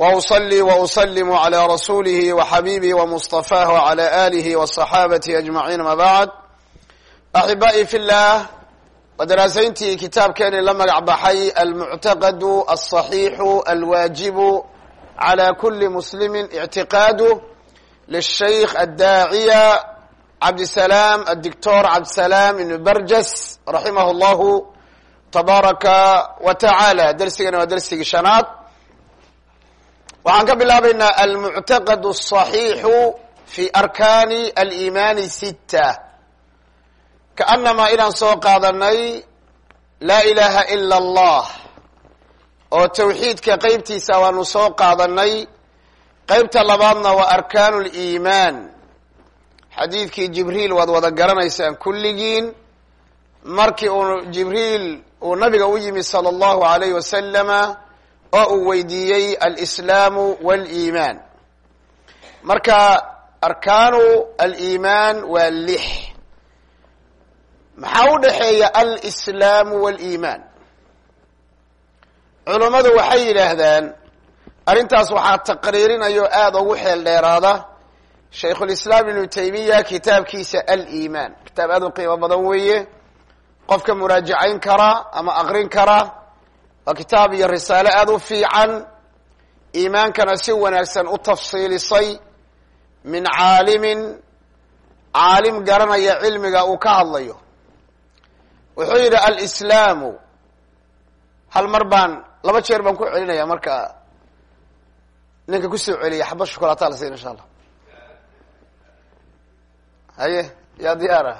وأصلي وأسلم على رسوله وحبيبه ومصطفاه وعلى آله وصحابته أجمعين ما بعد أحبائي في الله ودراسينتي كتاب كان لما baxay المعتقد الصحيح الواجب على كل مسلم اعتقاده للشيخ الداعية عبد السلام الدكتور عبد السلام بن برجس رحمه الله تبارك وتعالى درsigana waa dersigii shanaad waxaan ka bilaabaynaa almuctaqad الصaxiixu fi arkaani aliimaani sita kaanamaa inaan soo qaadanay laa ilaaha ila allah oo tawxiidka qeybtiisa waanu soo qaadanay qeybta labaadna waa arkaanu liimaan xadiidkii jibriil waad wada garanaysaan kulligiin markii uu jibriil uu nabiga u yimi salى اllahu alayh wasalama oo uu weydiiyey alislaamu wاliimaan marka arkaanu aliimaan waa lix. Maxaa u dhexeeya alslaamu wاliimaan culummadu waxay yidhaahdaan arrintaas waxaa taqriirinaya o aada ugu xeel dheeraada shaykhulislaam ibnu taymiya kitaabkiisa aliimaan. Kitaab aada u qiimo badan weeye. Qofka muraajacayn kara ama aqrin kara waa kitaab iyo risaale aada u fiican. Iimaankana si wanaagsan u tafsiilisay. Min caalimin caalim garanaya cilmiga uu ka hadlayo. Wuxuu yidhi alislaamu. Hal mar baan laba jeer baan ku celinaya marka. Ninka ku soo celiya xaba shukulaataa la siin insha allah. Haye yaa diyaara.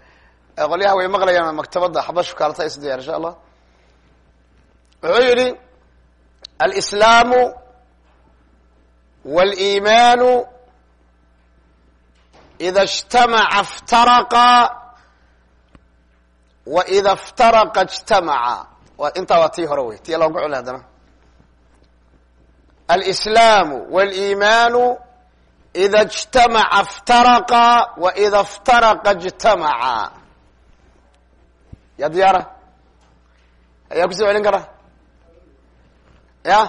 Qolyaha way maqlayaan maktabadda xaba shukaalata is diyaar insha allah wuxuu yidhi alislaamu wاliimaanu ida اجtamaca اftaraqa wa ida اftaraqa اجtamaca wa intaa waa tii hore wey tii looga celi haddana alislaamu wاliimaanu ida اجtamaca اftaraqa wa ida اftaraqa اجtamaca ya diyaara ayaa kusoo celin kara Ya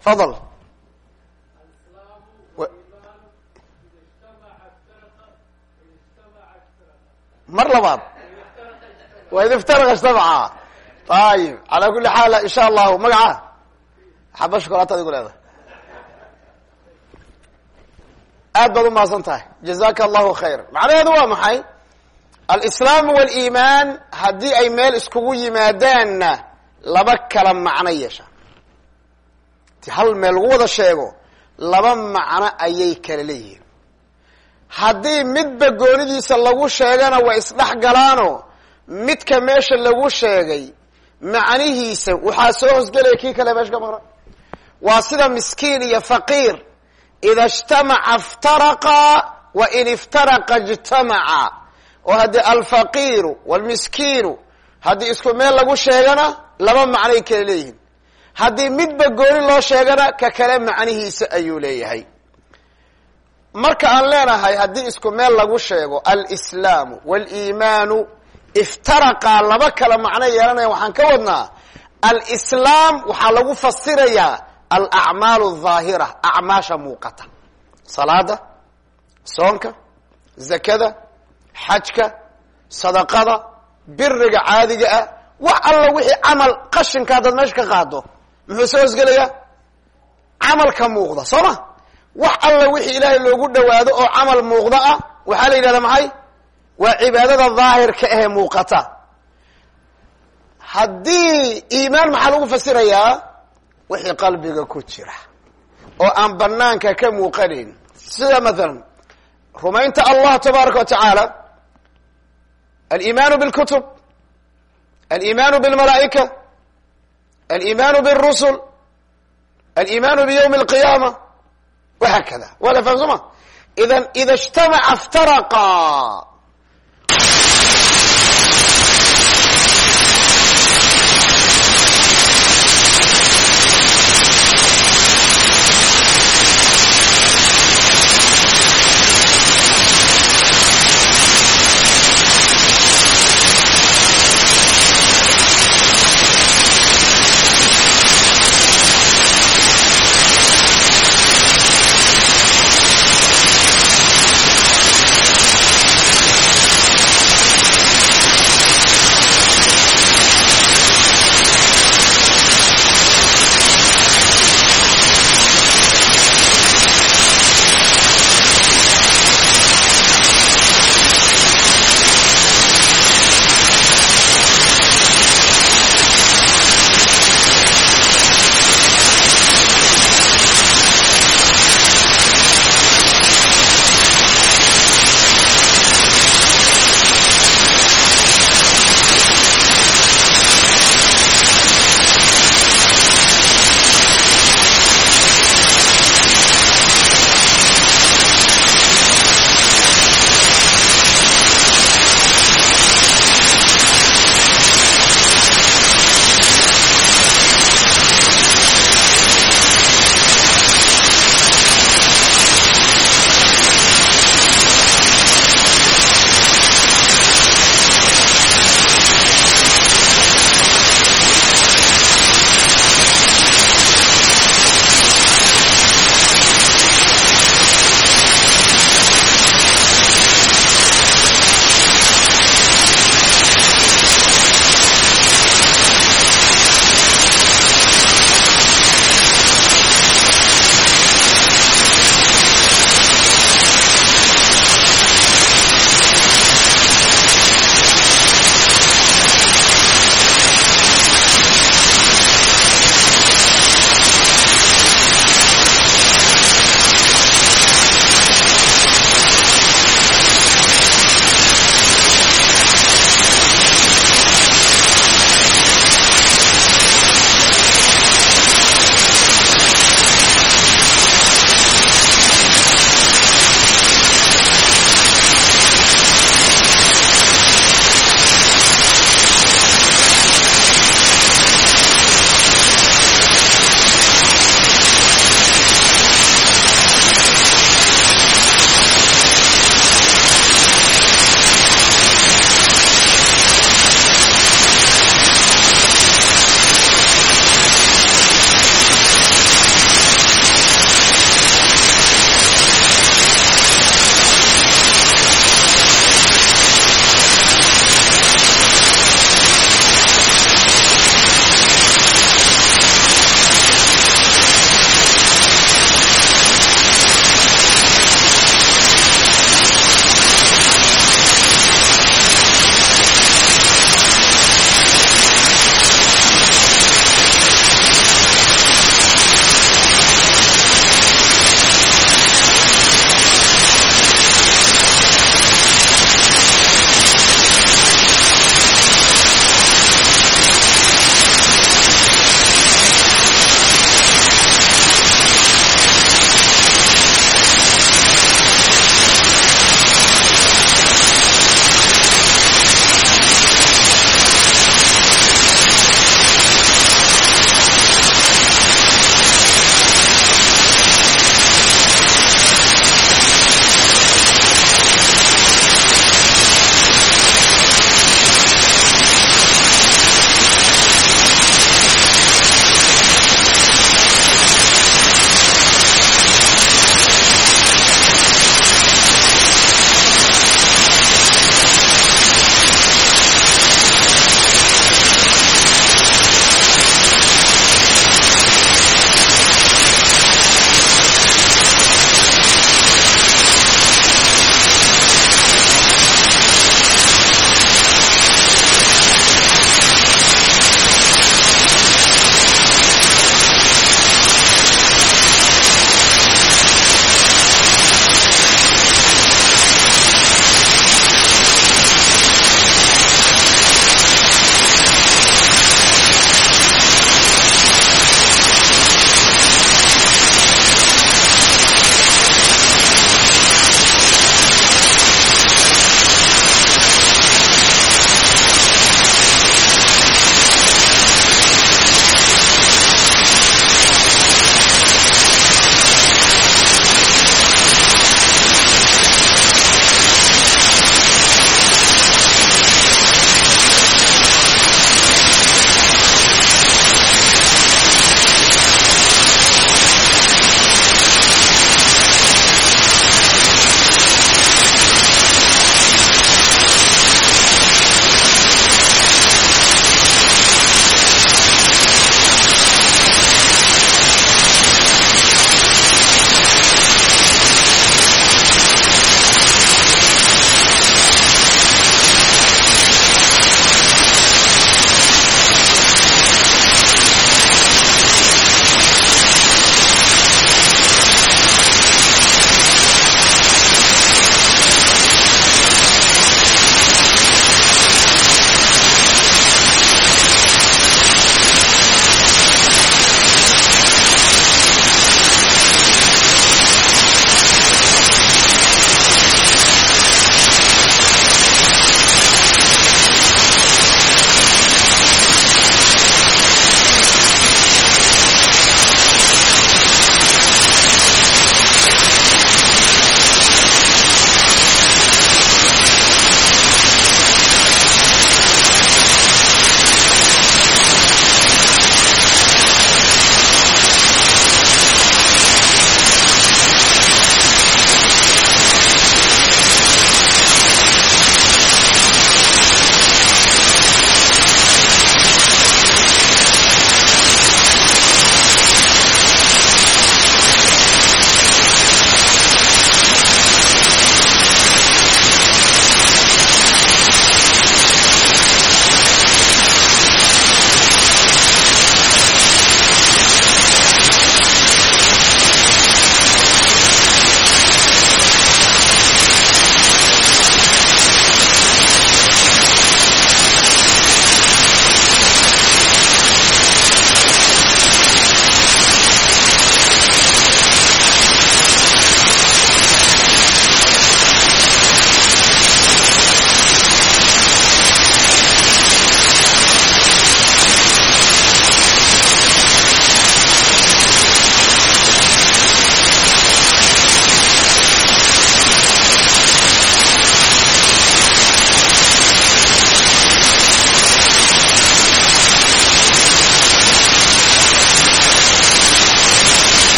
fadal mar labaad wa id iftaraqa ijtamaca ayib calaa kuli xaal insha allahu magaca xaba shukulaata adigu leedahay aad baad umahadsan tahay jazaka allahu khayra macnaheedu waa maxay alislaamu waliimaan haddii ay meel iskugu yimaadaanna laba kala macno yeeshaan ti hal meel lagu wada sheego laba macno ayay kala leeyihiin haddii midba goonidiisa lagu sheegana waa isdhex galaano midka meesha lagu sheegay macnihiisa waxaa soo hosgelaya kii kale meesha ka maqran waa sida miskiin iyo faqiir ida اجtamaca اftaraqa wa in iftaraqa اجtamaca oo haddii alfaqiiru wاlmiskiinu haddii isku meel lagu sheegana laba macnay kale leeyihiin. Haddii midba gooni loo sheegana ka kale macnihiisa ayuu leeyahay. Marka aan leenahay haddii isku meel lagu sheego alislaamu waliimaanu iftaraqaa laba kala macno yeelanaya waxaan ka wadnaa alislaam waxaa lagu fasirayaa alacmaalu aahira acmaasha muuqata. Salaada soonka zakada xajka sadaqada biriga caadiga ah wax alla wixii camal qashinka haddaad meesha ka qaado muxuu soo hosgelayaa camalka muuqda soo ma? Wax alla wixii ilaahay loogu dhawaado oo camal muuqda ah waxaa la yidhahdaa maxay? Waa cibaadada daahirka ahee muuqata. Haddii iimaan maxaa lagu fasirayaa? Wixii qalbiga ku jira oo aan banaanka ka muuqanayn sida mathalan rumaynta allah tabaaraka wa tacaala aliimaanu bilkutub aliimaanu bilmalaa'ika aliimaanu bilrusul aliimaanu biyawmi alqiyaama wahaakada waa la fahm soo ma idan ida ijtamaca iftaraqa